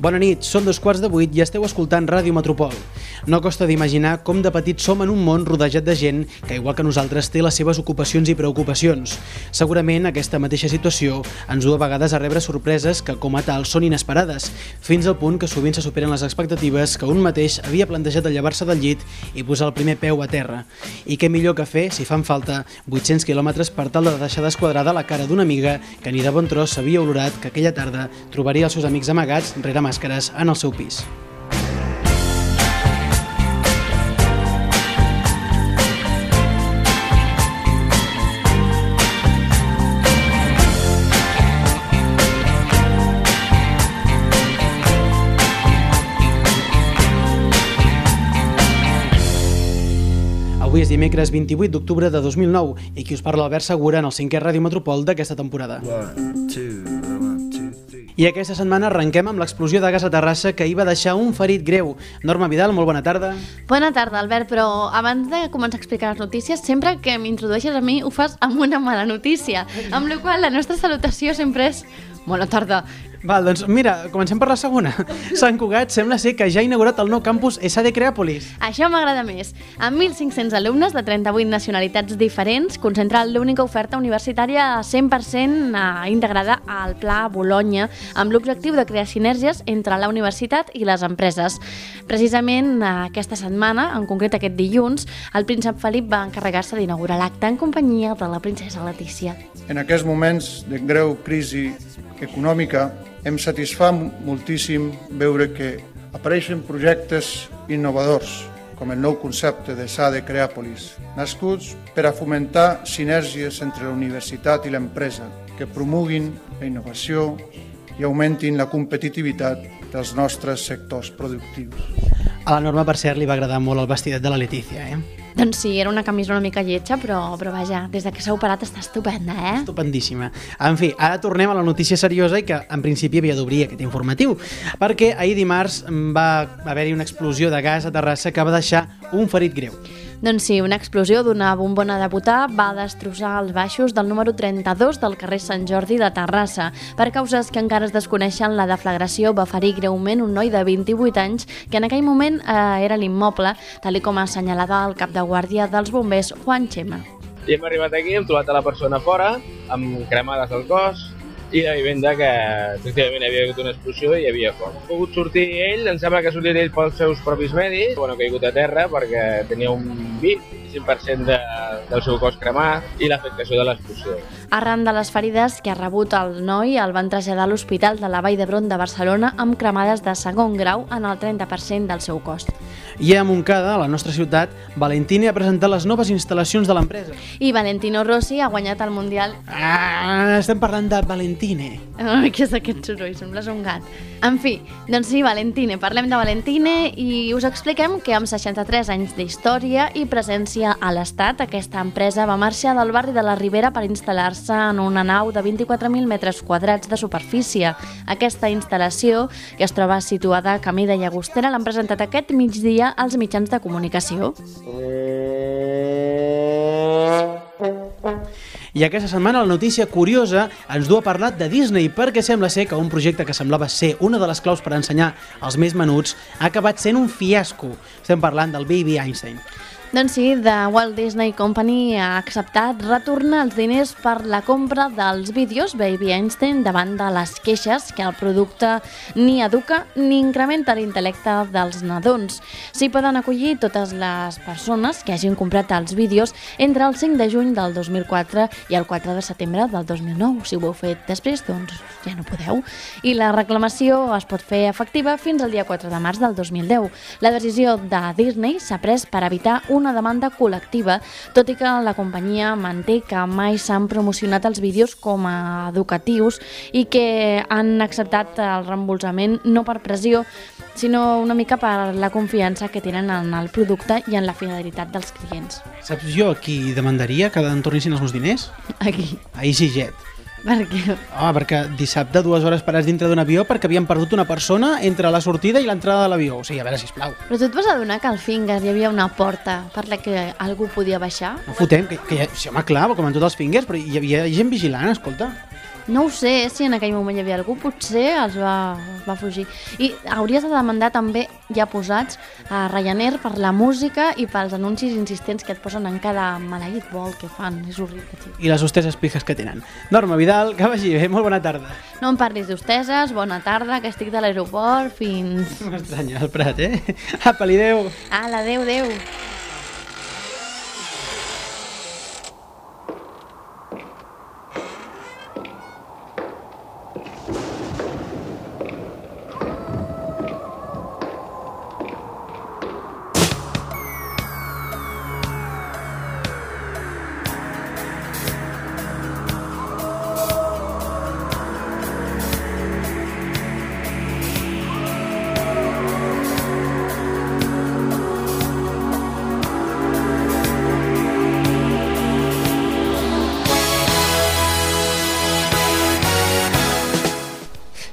Bona nit, són dos quarts de vuit i esteu escoltant Ràdio Metropol. No costa d'imaginar com de petits som en un món rodejat de gent que, igual que nosaltres, té les seves ocupacions i preocupacions. Segurament aquesta mateixa situació ens du a vegades a rebre sorpreses que, com a tal, són inesperades, fins al punt que sovint se superen les expectatives que un mateix havia plantejat de llevar-se del llit i posar el primer peu a terra. I què millor que fer, si fan falta, 800 quilòmetres per tal de deixar desquadrada la cara d'una amiga que ni de bon tros s'havia olorat que aquella tarda trobaria els seus amics amagats rere màscares en el seu pis. Avui és dimecres 28 d'octubre de 2009 i qui us parla Albert Segura en el cinquè Ràdio Metropol d'aquesta temporada. One, two. I aquesta setmana arrenquem amb l'explosió de gas a Terrassa que hi va deixar un ferit greu. Norma Vidal, molt bona tarda. Bona tarda, Albert, però abans de començar a explicar les notícies, sempre que m'introdueixes a mi ho fas amb una mala notícia, amb la qual la nostra salutació sempre és bona tarda. Val, doncs mira, comencem per la segona. Sant Cugat sembla ser que ja ha inaugurat el nou campus SAD Creàpolis. Això m'agrada més. Amb 1.500 alumnes de 38 nacionalitats diferents, concentra l'única oferta universitària 100% eh, integrada al Pla Bologna, amb l'objectiu de crear sinergies entre la universitat i les empreses. Precisament eh, aquesta setmana, en concret aquest dilluns, el príncep Felip va encarregar-se d'inaugurar l'acte en companyia de la princesa Letícia. En aquests moments de greu crisi econòmica em satisfà moltíssim veure que apareixen projectes innovadors com el nou concepte de SADE Creàpolis, nascuts per a fomentar sinergies entre la universitat i l'empresa que promoguin la innovació i augmentin la competitivitat dels nostres sectors productius. A la Norma, per cert, li va agradar molt el vestidet de la Letícia, eh? Doncs sí, era una camisa una mica lletja, però, però vaja, des de que s'ha operat està estupenda, eh? Estupendíssima. En fi, ara tornem a la notícia seriosa i que en principi havia d'obrir aquest informatiu, perquè ahir dimarts va haver-hi una explosió de gas a Terrassa que va deixar un ferit greu. Doncs sí, una explosió d'una bombona de butà va destrossar els baixos del número 32 del carrer Sant Jordi de Terrassa. Per causes que encara es desconeixen, la deflagració va ferir greument un noi de 28 anys que en aquell moment eh, era l'immoble, tal com assenyalava el cap de guàrdia dels bombers, Juan Chema. I hem arribat aquí, hem trobat a la persona fora, amb cremades al cos, i la vivenda que efectivament havia hagut una explosió i hi havia foc. Ha pogut sortir ell, em sembla que ha sortit ell pels seus propis medis, bueno, ha caigut a terra perquè tenia un 25% de, del seu cos cremat i l'afectació de l'explosió. Arran de les ferides que ha rebut el noi, el van traslladar a l'Hospital de la Vall d'Hebron de Barcelona amb cremades de segon grau en el 30% del seu cos. I a Montcada, a la nostra ciutat, Valentini ha presentat les noves instal·lacions de l'empresa. I Valentino Rossi ha guanyat el Mundial. Ah, estem parlant de Valentine. Ai, què és aquest soroll? Sembles un gat. En fi, doncs sí, Valentine. Parlem de Valentine i us expliquem que amb 63 anys d'història i presència a l'Estat, aquesta empresa va marxar del barri de la Ribera per instal·lar-se en una nau de 24.000 metres quadrats de superfície. Aquesta instal·lació, que es troba situada a Camí de Llagostera, l'han presentat aquest migdia als mitjans de comunicació. I aquesta setmana la notícia curiosa ens du a parlar de Disney perquè sembla ser que un projecte que semblava ser una de les claus per ensenyar als més menuts ha acabat sent un fiasco. Estem parlant del Baby Einstein. Doncs sí, The Walt Disney Company ha acceptat retornar els diners per la compra dels vídeos Baby Einstein davant de les queixes que el producte ni educa ni incrementa l'intel·lecte dels nadons. S'hi poden acollir totes les persones que hagin comprat els vídeos entre el 5 de juny del 2004 i el 4 de setembre del 2009. Si ho heu fet després, doncs ja no podeu. I la reclamació es pot fer efectiva fins al dia 4 de març del 2010. La decisió de Disney s'ha pres per evitar una demanda col·lectiva, tot i que la companyia manté que mai s'han promocionat els vídeos com a educatius i que han acceptat el reembolsament no per pressió, sinó una mica per la confiança que tenen en el producte i en la fidelitat dels clients. Saps jo a qui demandaria que em tornessin els meus diners? Aquí. A EasyJet. Per què? Home, perquè dissabte dues hores parats dintre d'un avió perquè havien perdut una persona entre la sortida i l'entrada de l'avió. O sigui, a veure, sisplau. Però tu et vas adonar que al Fingers hi havia una porta per la que algú podia baixar? No fotem, que, que sí, home, clar, com en tots els fingers, però hi havia gent vigilant, escolta. No ho sé si en aquell moment hi havia algú, potser els va, els va fugir. I hauries de demandar també, ja posats, a Ryanair per la música i pels anuncis insistents que et posen en cada maleït vol que fan. És horrible, tio. I les hostesses pijes que tenen. Norma Vidal, que vagi bé, molt bona tarda. No em parlis d'hosteses, bona tarda, que estic de l'aeroport fins... M'estranya el Prat, eh? Apa-li, adéu. Ala, adeu, adeu.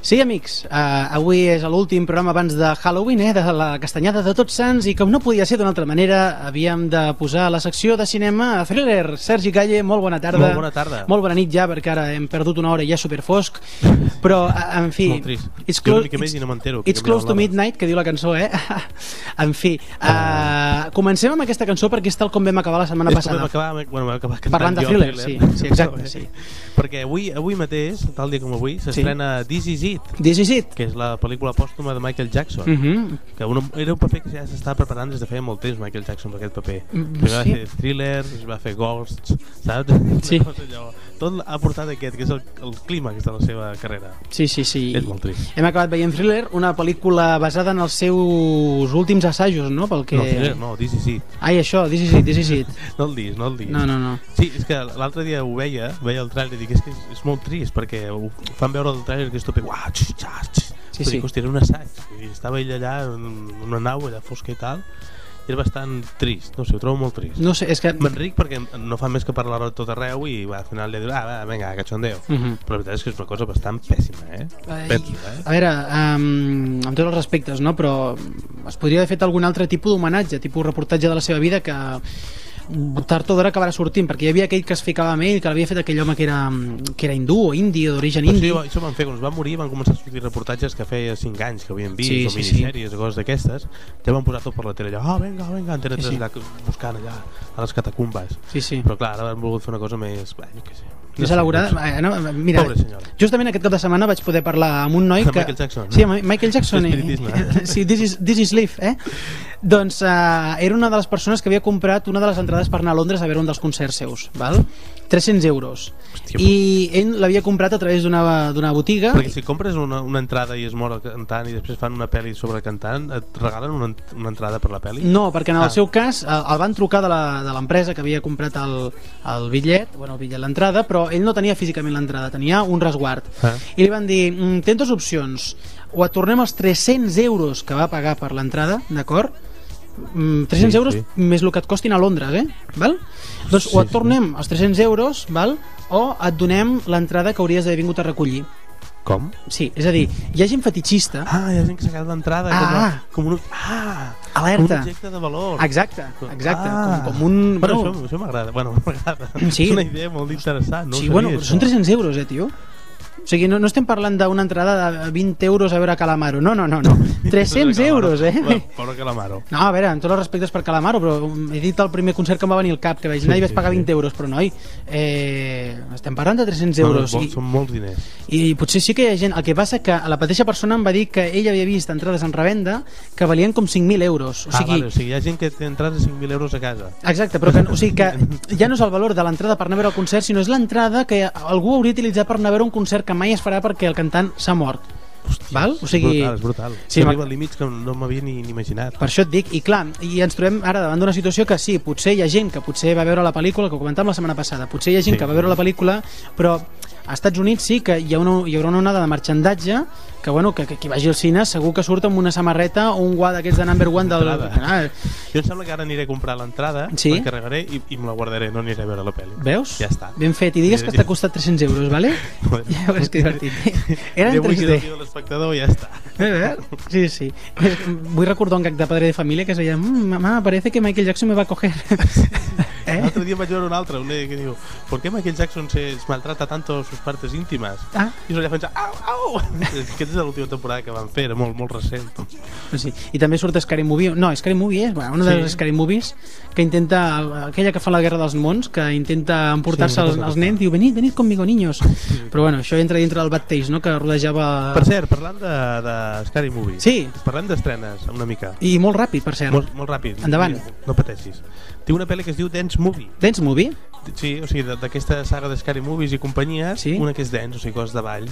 Sí, amics, uh, avui és l'últim programa abans de Halloween, eh, de la castanyada de Tots Sants, i com no podia ser d'una altra manera, havíem de posar la secció de cinema a Thriller. Sergi Calle, molt bona tarda. Molt bona tarda. Molt bona nit ja, perquè ara hem perdut una hora i ja superfosc. Però, eh, en fi... Molt trist. It's, Jo una clo mica més i no m'entero, It's close to midnight, que diu la cançó, eh? en fi, uh, comencem amb aquesta cançó perquè és tal com vam acabar la setmana És com passada. vam acabar, bueno, vam acabar cantant Parlant de jo, thriller, sí, sí, exacte, sí. Perquè avui, avui mateix, tal dia com avui, s'estrena This Is It, This is it. que és la pel·lícula pòstuma de Michael Jackson. Mm -hmm. que un, era un paper que ja s'estava preparant des de feia molt temps Michael Jackson per aquest paper Mm, Primer va sí. fer thriller, després va fer ghosts saps? Sí. Tot ha portat aquest que és el, el clímax de la seva carrera Sí, sí, sí. és molt trist Hem acabat veient Thriller, una pel·lícula basada en els seus últims assajos, no? Pel que... no, thriller, no, This Is It Ai, això, this is it, this is it. no el dis, no el dis No, no, no. Sí, és que l'altre dia ho veia, veia el tràiler i dic, és que és, és molt trist perquè ho fan veure el tràiler que és tot uah, xix, xix, xix. Sí, sí. hòstia, era un assaig i estava ell allà en una nau allà fosca i tal i era bastant trist, no sé, ho trobo molt trist No sé, és que... M'enric perquè no fa més que parlar de tot arreu i va, al final li diu, ah, va, vinga, cachondeo. Uh -huh. Però la veritat és que és una cosa bastant pèssima, eh? Ai, Penso, eh? A veure, um, amb tots els respectes, no? però es podria haver fet algun altre tipus d'homenatge, tipus reportatge de la seva vida que tard o d'hora acabarà sortint, perquè hi havia aquell que es ficava amb ell, que l'havia fet aquell home que era, que era hindú o indi, o d'origen indi. sí, això van fer, quan es va morir van començar a sortir reportatges que feia 5 anys que havien vist, Sí, o sí, sí. minissèries o coses d'aquestes, ja van posar tot per la tele allà, ah, vinga, vinga, Antena Sí, 3 sí. allà buscant allà a les catacumbes. Sí, sí. Però clar, ara han volgut fer una cosa més, bé, jo què sé. Més elaborada. no. Eh, no, mira, Pobre senyora. justament aquest cap de setmana vaig poder parlar amb un noi que... Michael Jackson. Sí, Michael Jackson. Espiritisme. sí, this is, this is life, eh? Doncs uh, era una de les persones que havia comprat una de les entrades per anar a Londres a veure un dels concerts seus, val? 300 euros. Hòstia, I ell l'havia comprat a través d'una botiga. Perquè si compres una, una entrada i es mor el cantant i després fan una pel·li sobre el cantant, et regalen una, una entrada per la pel·li? No, perquè en el Ah. seu cas el, el van trucar de la- de l'empresa que havia comprat el, el bitllet, bueno, el bitllet, l'entrada, però ell no tenia físicament l'entrada, tenia un resguard. Ah. I li van dir, mm, tens dues opcions, o et tornem els 300 euros que va pagar per l'entrada, d'acord? Mm, 300 Sí, euros sí. més el que et costin a Londres, eh? Val? Doncs Sí, o et sí. tornem els 300 euros, val? o et donem l'entrada que hauries d'haver vingut a recollir. Com? Sí, és a dir, hi ha gent fetitxista, Ah, hi ha gent que s'ha quedat l'entrada Ah. com, com un... Ah! Alerta. Un objecte de valor. exacte, exacte, Ah. com, com un... Bueno, això, això m'agrada. Bueno, m'agrada. Sí. És una idea molt interessant. No sí, bueno, sabia, però són això. 300 euros, eh, tio? O sigui, no, no estem parlant d'una entrada de 20 euros a veure Calamaro, no, no, no, no. 300 euros, eh? Bueno, Pobre Calamaro. No, a veure, amb tots els respectes per Calamaro, però he dit el primer concert que em va venir al cap, que vaig anar Sí, i vaig pagar sí. 20 euros, però noi, eh, estem parlant de 300 euros. No, I, no, són molts diners. I potser sí que hi ha gent... El que passa que la mateixa persona em va dir que ell havia vist entrades en revenda que valien com 5.000 euros. O ah, sigui, vale, o sigui, hi ha gent que té entrades de 5.000 euros a casa. Exacte, però que, o sigui que ja no és el valor de l'entrada per anar a veure el concert, sinó és l'entrada que algú hauria utilitzat per anar a veure un concert que mai es farà perquè el cantant s'ha mort. Hòstia, Val? O sigui- És brutal, és brutal. Sí, arriba a límits que no m'havia ni, ni imaginat. Per això et dic, i clar, i ens trobem ara davant d'una situació que sí, potser hi ha gent que potser va veure la pel·lícula, que ho comentàvem la setmana passada, potser hi ha gent Sí. que va veure la pel·lícula, però a Estats Units sí que hi, ha una, hi haurà una onada de marxandatge que, bueno, que, que qui vagi al cine segur que surt amb una samarreta o un guà d'aquests de number one del... Ah, Jo em sembla que ara aniré a comprar l'entrada, Sí? la carregaré i, i me la guardaré, no aniré a veure la pel·li. veus? Ja està. Ben fet. I digues que t'ha costat 300 euros, vale? Ja veuràs que divertit. Era en Jo vull 3D. quedar aquí de l'espectador ja està. Eh, eh? Sí, sí. Eh, Vull recordar un gag de padre de família que es deia mmm, mamá, parece que Michael Jackson me va a coger. eh? L'altre dia vaig veure un altre, un que diu ¿Por qué Michael Jackson se maltrata tanto sus partes íntimas? Ah, I jo ja pensa, au, au! Aquesta és l'última temporada que van fer, era molt, molt recent. sí. I també surt Scary Movie. No, Scary Movie és bueno, una de Sí. les Scary Movies que intenta, aquella que fa la Guerra dels Mons, que intenta emportar-se Sí, els, nens, diu, venid, venid conmigo, niños. Però bueno, això entra dintre del Bad Taste, no?, que rodejava... Per cert, parlant de, de Scary Movie, Sí. parlem d'estrenes una mica. I molt ràpid, per cert. Molt, molt ràpid. Endavant. No pateixis. Té una pel·li que es diu Dance Movie. Dance Movie? Sí, o sigui, d'aquesta saga de Scary Movies i companyia, Sí. una que és dance, o sigui, coses de ball.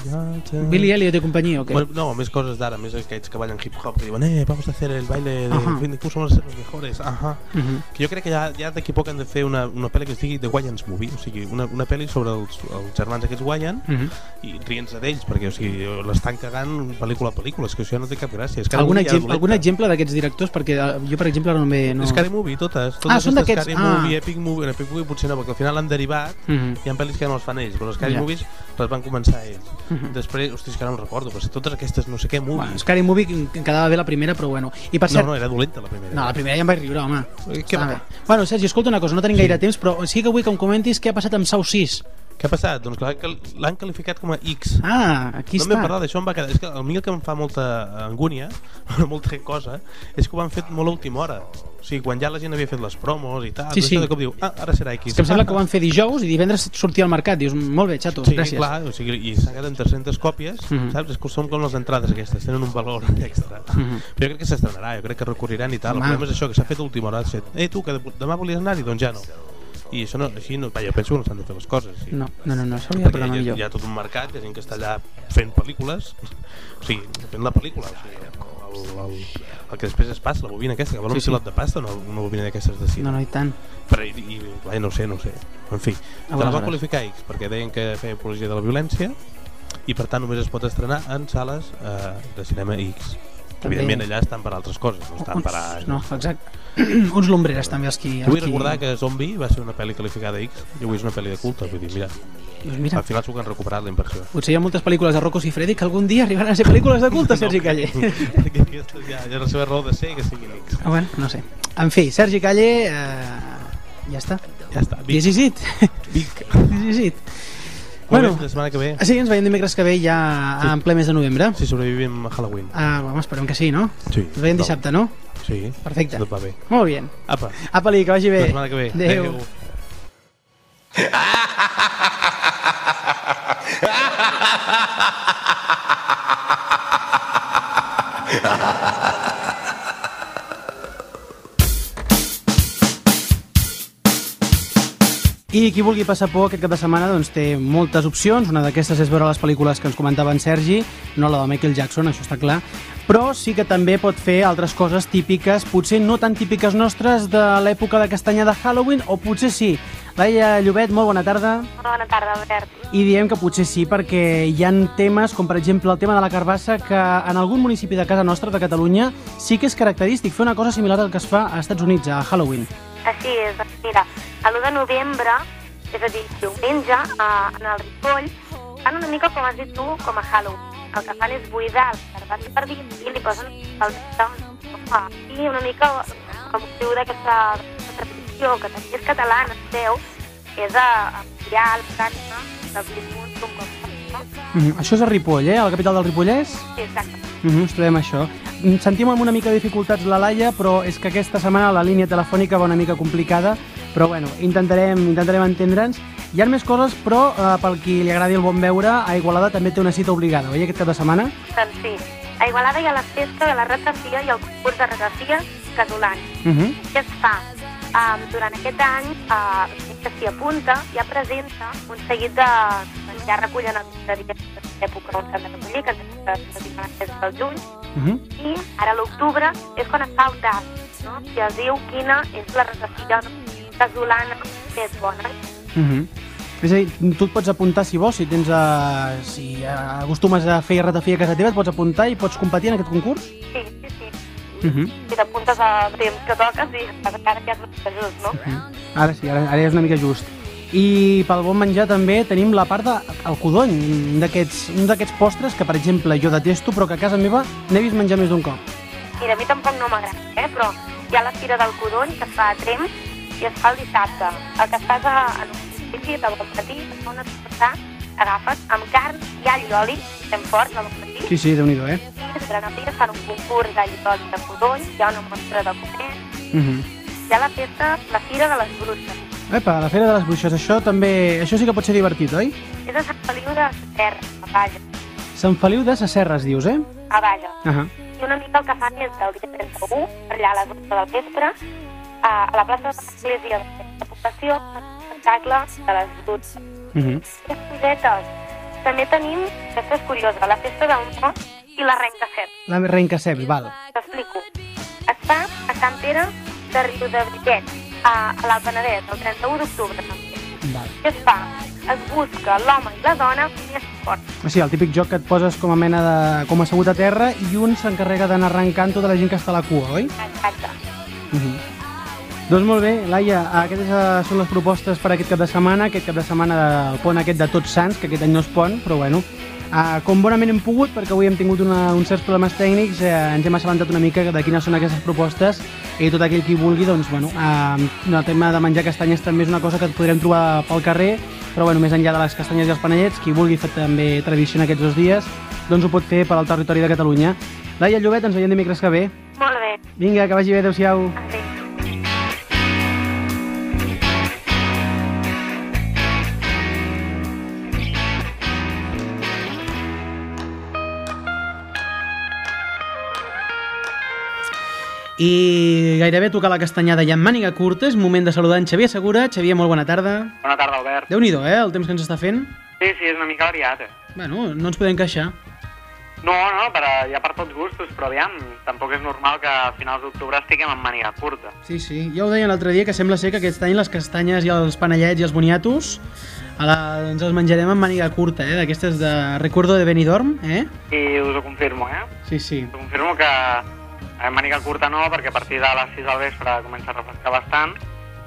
Billy Elliot i companyia, o què? Bueno, no, més coses d'ara, més aquests que ballen hip-hop, que diuen, eh, vamos a hacer el baile de Ajá. fin de curso, vamos a ser los mejores, ajá. Mhm. Que jo crec que ja, ja d'aquí poc han de fer una, una pel·li que es digui The Wayans Movie, o sigui, una, una pel·li sobre els, els germans aquests Wayan Mhm. i rient-se d'ells, perquè o sigui, l'estan cagant pel·lícula a pel·lícula, és que això no té cap gràcia. Algun, ja exemple, algun exemple d'aquests directors? Perquè eh, jo, per exemple, ara no m'he... No... Scary Movie, totes. totes Ah, són d'aquests, Scary ah. Movie, Epic Movie, Epic Movie potser no, perquè al final han derivat Mhm. hi ha pel·lis que no els fan ells, però les Scary Ja. Movies les van començar ells. Mhm. Després, hosti, és que ara no recordo, però si totes aquestes no sé què Bueno, movies... Scary Movie que quedava bé la primera, però bueno. I per no, cert, no, era dolenta la primera. No, la primera ja em vaig riure, home. Què va? Bueno, Sergi, escolta una cosa, no tenim gaire temps, però sí que vull que em comentis què ha passat amb Sau 6. Què ha passat? Doncs que l'han qualificat com a X. Ah, aquí no em vam està. parlar d'això, em va quedar... És que a mi el que em fa molta angúnia, molta cosa, és que ho han fet molt a última hora. O sigui, quan ja la gent havia fet les promos i tal, Sí, sí. de cop diu, ah, ara serà X. És que em sembla que ho van fer dijous i divendres sortia al mercat. Dius, molt bé, xato, Sí, gràcies. clar, o sigui, i s'ha quedat en 300 còpies, Mhm. saps? És que són com les entrades aquestes, tenen un valor extra. Mhm. Però jo crec que s'estrenarà, jo crec que recorriran i tal. Home. El problema és això, que s'ha fet a última hora. Set. Eh, tu, que de- demà volies anar-hi? Doncs ja no. I això no, així no, jo penso que no s'han de fer les coses. Sí. No, no, no, no s'hauria de programar hi, ha, millor. hi ha tot un mercat, hi ha gent que està allà fent pel·lícules, o sigui, fent la pel·lícula, o sigui, el, el, el que després es passa, la bobina aquesta, que vol Sí, un sí. pilot de pasta no, una bobina d'aquestes de cine? No, no, i tant. Però, i, i, clar, no sé, no sé. En fi, te la va qualificar X perquè deien que feia apologia de la violència i per tant només es pot estrenar en sales eh, de cinema X. També. Evidentment allà estan per altres coses, no estan per a... No, exacte. Uns lumbreres també els qui... Els Vull qui... recordar que Zombie va ser una pel·li qualificada X i avui és una pel·li de culte, vull dir, mira, Doncs mira, al final s'ho han recuperat la inversió. potser hi ha moltes pel·lícules de Rocco Siffredi que algun dia arribaran a ser pel·lícules de culte, Sergi Calle. perquè aquesta ja, ja la seva raó de ser que siguin X. Ah, bueno, no sé. En fi, Sergi Calle... Eh, ja està. Ja està, Vic. This is it. Vic. This is it. Bueno, la setmana que ve, sí, ens veiem dimecres que ve ja Sí. en ple mes de novembre. si sobrevivim a Halloween. Ah, home, esperem que sí, no? Sí. Ens veiem dissabte, no? Sí, Perfecte. tot va bé. Molt bé. Apa, Apa-li, que vagi bé. la setmana que ve. Adéu. I qui vulgui passar por aquest cap de setmana doncs, té moltes opcions. Una d'aquestes és veure les pel·lícules que ens comentava en Sergi, no la de Michael Jackson, això està clar, però sí que també pot fer altres coses típiques, potser no tan típiques nostres de l'època de castanya de Halloween, o potser sí. Laia Llobet, molt bona tarda. Bona tarda, Albert. I diem que potser sí, perquè hi han temes, com per exemple el tema de la carbassa, que en algun municipi de casa nostra, de Catalunya, sí que és característic fer una cosa similar al que es fa als Estats Units, a Halloween. Així és, doncs mira, a l'1 de novembre, és a dir, diumenge, a, en el Ripoll, fan una mica, com has dit tu, com a Halloween. El que fan és buidar el per dins i li posen el sofà. I una mica el motiu d'aquesta tradició, que també és catalana, es veu, és a, a enviar el canya del Bismunt un cop? Mm. Això és a Ripoll, eh? A la capital del Ripollès? Sí, exacte. Mm -hmm, ens trobem això. Mm, Sentim amb una mica de dificultats la Laia, però és que aquesta setmana la línia telefònica va una mica complicada, però bueno, intentarem, intentarem entendre'ns. Hi ha més coses, però eh, pel qui li agradi el bon veure, a Igualada també té una cita obligada, oi, aquest cap de setmana? Doncs sí, a Igualada hi ha la festa de la ratafia i el concurs de ratafia casolana. Uh -huh. Què es fa? Um, durant aquest any, uh, que s'hi apunta, ja presenta un seguit de... doncs, ja recullen de l'època on s'han de recollir, que és el del juny, Uh -huh. i ara a l'octubre és quan es fa el tast, no? i es diu quina és la ratafia casolana més bona. Uh -huh. És a dir, tu et pots apuntar si vols, si tens a, si acostumes a fer ratafia a casa teva, et pots apuntar i pots competir en aquest concurs? Sí, sí, sí. Uh -huh. Si t'apuntes a temps que toques i encara que és just, no? Ara sí, ara, ara és una mica just. I pel bon menjar també tenim la part del codony, un d'aquests postres que, per exemple, jo detesto, però que a casa meva n'he vist menjar més d'un cop. Mira, a mi tampoc no m'agrada, eh? però hi ha la Fira del Codony que es fa a Trem i es fa el dissabte. El que estàs a, en un principi, de bon matí, es fa una esmorzar, agafes amb carn i all i oli, ben fort, bon matí, Sí, sí, déu nhi eh? i els granaders fan un concurs d'all i oli de codony, hi ha una mostra de comer, Uh -huh. hi ha la festa, la Fira de les Bruixes. Epa, la Fera de les Bruixes, això també... Això sí que pot ser divertit, oi? És a Sant Feliu de Terra, a Baja, Sant Feliu de Sasserres, dius, eh? a Baja. Uh -huh. I una mica el que fan és del dia 31, allà a les 11 del vespre, a, la plaça de l'Església de la població, espectacle de les bruixes. Uh -huh. Les cosetes. També tenim, aquesta és curiosa, la festa Mo i la Renca Set. La reencaceps, val. T'explico. Es fa a Sant Pere de Riu de Brillet, a, a l'Alt Penedès, el 31 d'octubre. val. Què es fa? Es busca l'home i la dona més fort. O sigui, el típic joc que et poses com a mena de... com assegut a terra i un s'encarrega d'anar arrencant tota la gent que està a la cua, oi? Exacte. Doncs molt bé, Laia, aquestes eh, són les propostes per aquest cap de setmana, aquest cap de setmana del pont aquest de Tots Sants, que aquest any no es pont, però bueno, Uh, com bonament hem pogut, perquè avui hem tingut una, uns certs problemes tècnics, eh, ens hem assabentat una mica de quines són aquestes propostes i tot aquell qui vulgui, doncs, bueno, uh, el tema de menjar castanyes també és una cosa que et podrem trobar pel carrer, però bueno, més enllà de les castanyes i els panellets, qui vulgui fer també tradició en aquests dos dies, doncs ho pot fer per al territori de Catalunya. Laia Llobet, ens veiem dimecres que ve. Molt bé. Vinga, que vagi bé, adeu-siau. Adéu. I gairebé tocar la castanyada ja en màniga curta, és moment de saludar en Xavier Segura. Xavier, molt bona tarda. Bona tarda, Albert. déu nhi eh, el temps que ens està fent. Sí, sí, és una mica variat. Eh? Bueno, no ens podem queixar. No, no, per, hi ha per tots gustos, però aviam, tampoc és normal que a finals d'octubre estiguem amb màniga curta. Sí, sí. Ja ho deia l'altre dia, que sembla ser que aquest any les castanyes i els panellets i els boniatos a la, ens els menjarem amb màniga curta, eh? D'aquestes de Recuerdo de Benidorm, eh? I us ho confirmo, eh? Sí, sí. Us ho confirmo que a màniga curta no, perquè a partir de les 6 del vespre comença a refrescar bastant,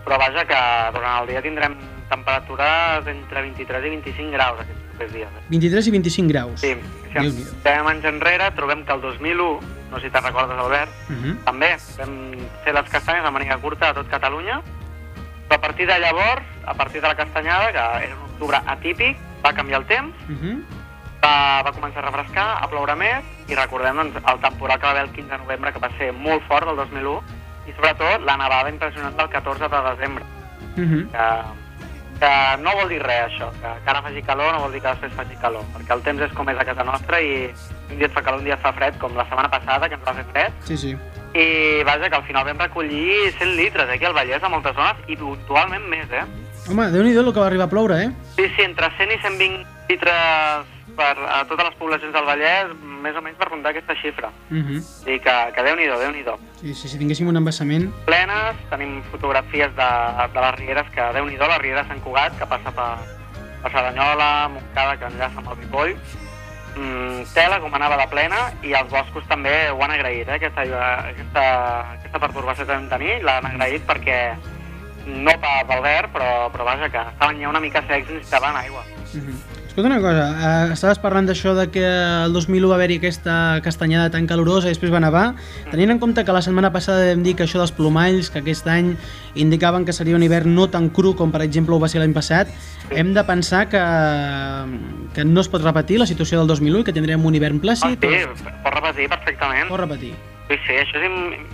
però vaja que durant el dia tindrem temperatures entre 23 i 25 graus aquests propers dies. Eh? 23 i 25 graus. Sí, si ens fem anys enrere, trobem que el 2001, no sé si te'n recordes, Albert, Uh -huh. també vam fer les castanyes de màniga curta a tot Catalunya, però a partir de llavors, a partir de la castanyada, que era un octubre atípic, va canviar el temps, Uh -huh. va, va començar a refrescar, a ploure més, i recordem doncs, el temporal que va haver el 15 de novembre, que va ser molt fort, del 2001, i sobretot la nevada impressionant del 14 de desembre, Uh -huh. que, que no vol dir res, això, que, que ara faci calor no vol dir que després faci calor, perquè el temps és com és a casa nostra i un dia et fa calor, un dia et fa fred, com la setmana passada, que ens va fer fred, Sí, sí. i vaja, que al final vam recollir 100 litres eh, aquí al Vallès a moltes zones i puntualment més, eh? Home, déu nhi el que va arribar a ploure, eh? Sí, sí, entre 100 i 120 litres per a totes les poblacions del Vallès, més o menys per comptar aquesta xifra. Uh -huh. Sigui que, que Déu-n'hi-do, déu nhi déu Sí, sí, si tinguéssim un embassament... Plenes, tenim fotografies de, de les rieres, que Déu-n'hi-do, la riera Sant Cugat, que passa per, per Saranyola, Montcada, que enllaça amb el Ripoll, mm, tela com anava de plena i els boscos també ho han agraït, eh? aquesta, aquesta, aquesta pertorbació que vam tenir, l'han agraït perquè no pa- pel verd, però, però vaja, que estaven ja una mica secs i necessitaven aigua. Uh -huh. Escolta una cosa, eh, estaves parlant d'això de que el 2001 va haver-hi aquesta castanyada tan calorosa i després va nevar. Tenint en compte que la setmana passada vam dir que això dels plomalls, que aquest any indicaven que seria un hivern no tan cru com per exemple ho va ser l'any passat, hem de pensar que, que no es pot repetir la situació del 2001 i que tindrem un hivern Ah, plàcid. sí, pot repetir perfectament. Pot repetir. Sí, sí, això és im,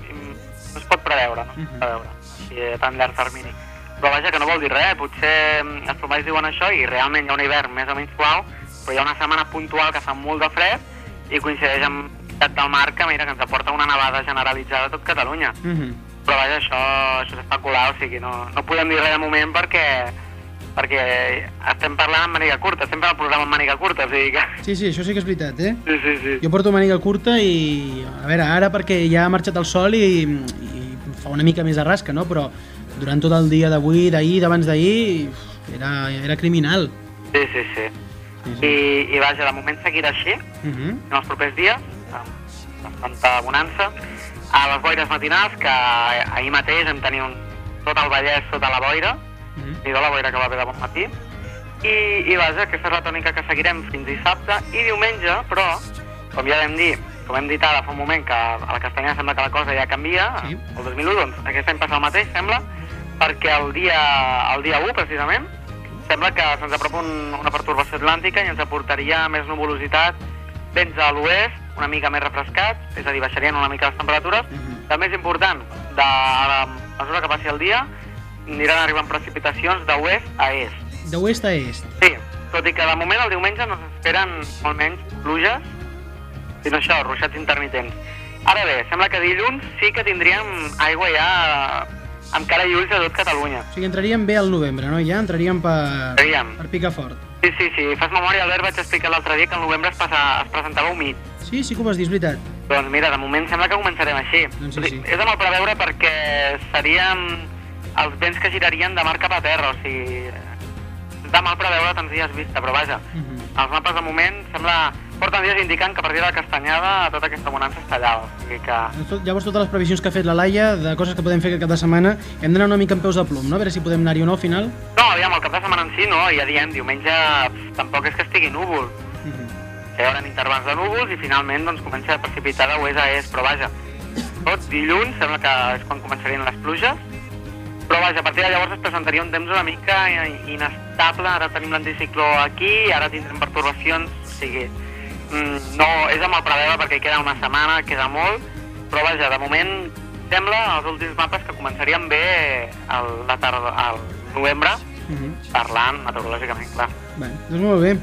no es pot preveure, no Mhm. pot preveure, així a tan llarg termini. Però vaja, que no vol dir res, potser mm, els plomalls diuen això i realment hi ha un hivern més o menys suau, però hi ha una setmana puntual que fa molt de fred i coincideix amb del mar que, mira, que ens aporta una nevada generalitzada a tot Catalunya. Uh -huh. Però vaja, això, això és especular, o sigui, no, no podem dir res de moment perquè perquè estem parlant en màniga curta, fent el programa en màniga curta, o sigui que... Sí, sí, això sí que és veritat, eh? Sí, sí, sí. Jo porto màniga curta i, a veure, ara perquè ja ha marxat el sol i, i fa una mica més de rasca, no? Però durant tot el dia d'avui, d'ahir, d'abans d'ahir, Era, era criminal. Sí, sí, sí. I, i vaja, de moment seguirà així, Uh -huh. en els propers dies, amb bastanta bonança. A les boires matinals, que ahir mateix vam tenir un, tot el Vallès sota la boira, Uh -huh. i la boira que va haver de bon matí. I, I vaja, aquesta és la tònica que seguirem fins dissabte i diumenge, però, com ja vam dir, com hem dit ara fa un moment, que a la Castanyada sembla que la cosa ja canvia, Sí. el 2001, doncs aquest any passa el mateix, sembla, perquè el dia, el dia 1, precisament, sembla que se'ns apropa un, una pertorbació atlàntica i ens aportaria més nuvolositat vents a l'oest, una mica més refrescats, és a dir, baixarien una mica les temperatures. Mhm. També és important, de, a mesura que passi el dia, aniran arribant precipitacions d'oest a est. De oest a est. Sí, tot i que de moment el diumenge no s'esperen molt menys pluges, sinó això, ruixats intermitents. Ara bé, sembla que dilluns sí que tindríem aigua ja amb cara i ulls a tot Catalunya. O sigui, entraríem bé al novembre, no? Ja entraríem per, Aviam. per picar fort. Sí, sí, sí, fas memòria, Albert, vaig explicar l'altre dia que al novembre es, passa, es presentava humit. Sí, sí que ho vas dir, és veritat. Doncs mira, de moment sembla que començarem així. Doncs sí, sí. És de mal preveure perquè serien els vents que girarien de mar cap a terra, o sigui... És de mal preveure tants dies vista, però vaja, Uh -huh. els mapes de moment sembla... porten dies indicant que a partir de la castanyada tota aquesta bonança està allà, o sigui que... Llavors, totes les previsions que ha fet la Laia de coses que podem fer aquest cap de setmana, hem d'anar una mica amb peus de plom, no? A veure si podem anar-hi o no al final. No, aviam, el cap de setmana en si no, ja diem, diumenge tampoc és que estigui núvol. Uh -huh. hi haurà intervals de núvols i finalment doncs, comença a precipitar de oest a est, però vaja, tot dilluns sembla que és quan començarien les pluges, però vaja, a partir de llavors es presentaria un temps una mica inestable, ara tenim l'anticicló aquí, ara tindrem pertorbacions, o sigui, mm, no, és amb el preveure perquè queda una setmana, queda molt, però vaja, de moment sembla, els últims mapes, que començarien bé el, la tarda, al novembre, Uh -huh. parlant meteorològicament, clar. Bé, doncs molt bé.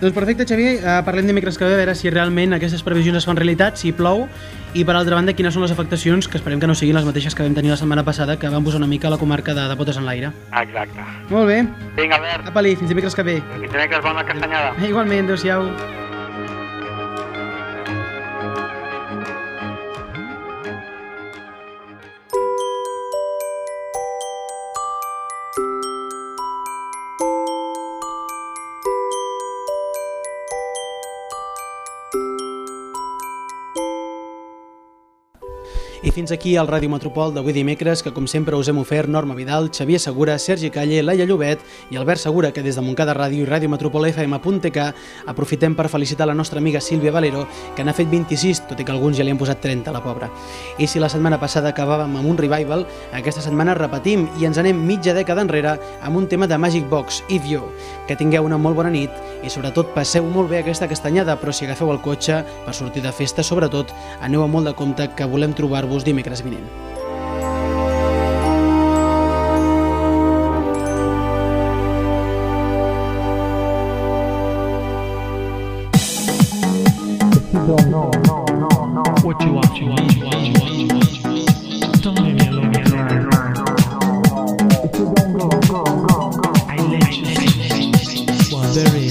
Doncs perfecte, Xavier, uh, parlem dimecres que ve a veure si realment aquestes previsions es fan realitat, si plou, i per altra banda, quines són les afectacions, que esperem que no siguin les mateixes que vam tenir la setmana passada, que van posar una mica a la comarca de, de potes en l'aire. Exacte. Molt bé, Vinga, Albert, apa-li, fins dimecres que ve. fins dimecres, bona castanyada. Igualment, adéu-siau. I fins aquí el Ràdio Metropol d'avui dimecres, que com sempre us hem ofert Norma Vidal, Xavier Segura, Sergi Calle, Laia Llobet i Albert Segura, que des de Montcada Ràdio i Ràdio Metropol FM.tk aprofitem per felicitar la nostra amiga Sílvia Valero, que n'ha fet 26, tot i que alguns ja li han posat 30, la pobra. I si la setmana passada acabàvem amb un revival, aquesta setmana repetim i ens anem mitja dècada enrere amb un tema de Magic Box, If You. Que tingueu una molt bona nit i sobretot passeu molt bé aquesta castanyada, però si agafeu el cotxe per sortir de festa, sobretot, aneu amb molt de compte que volem trobar-vos dimecres vinent. What you want, you want, you want, you want, you want, you want. Don't leave me alone, alone. If you don't go, go, go, go. I let you see. Very, very,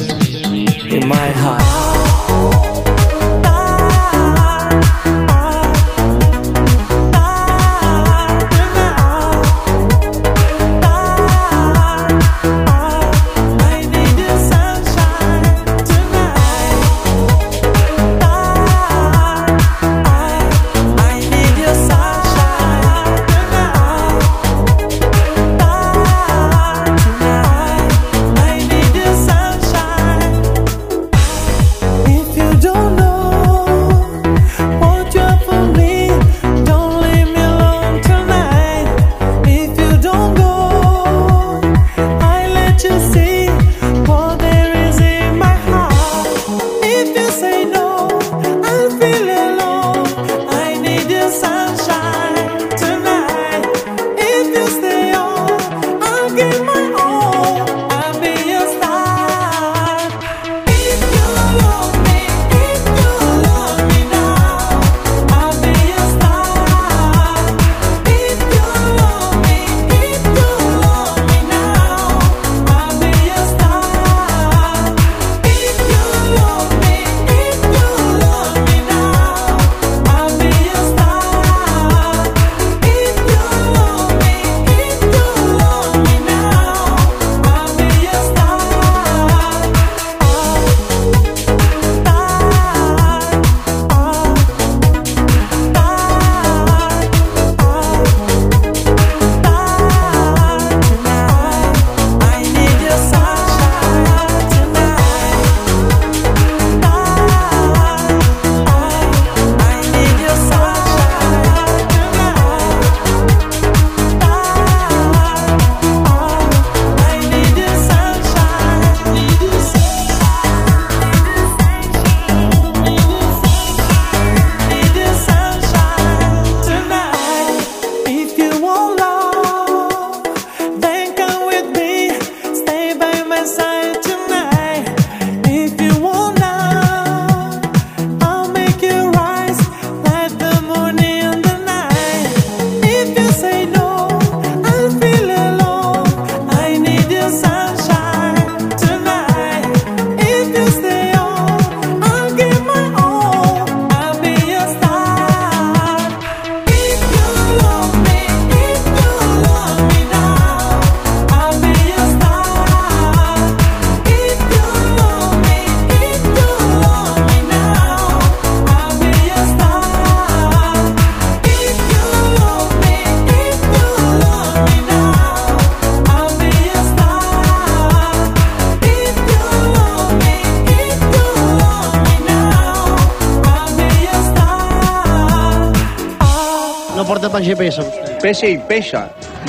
GPS, vostè? Pesa i pesa.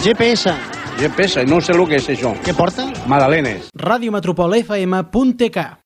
GPS. GPS, no sé el que és això. Què porta? Madalenes. FM.tk